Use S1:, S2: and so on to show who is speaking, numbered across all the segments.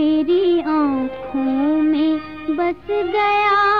S1: मेरी आँखों में बस गया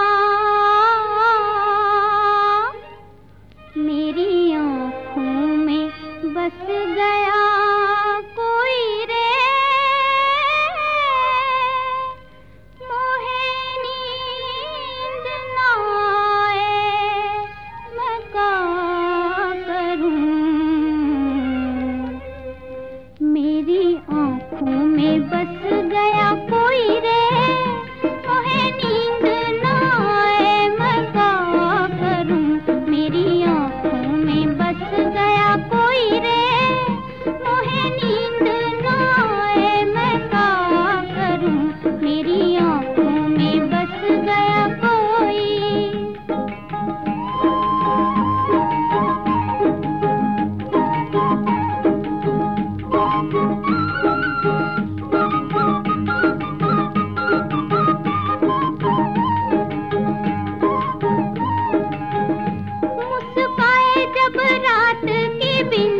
S1: भी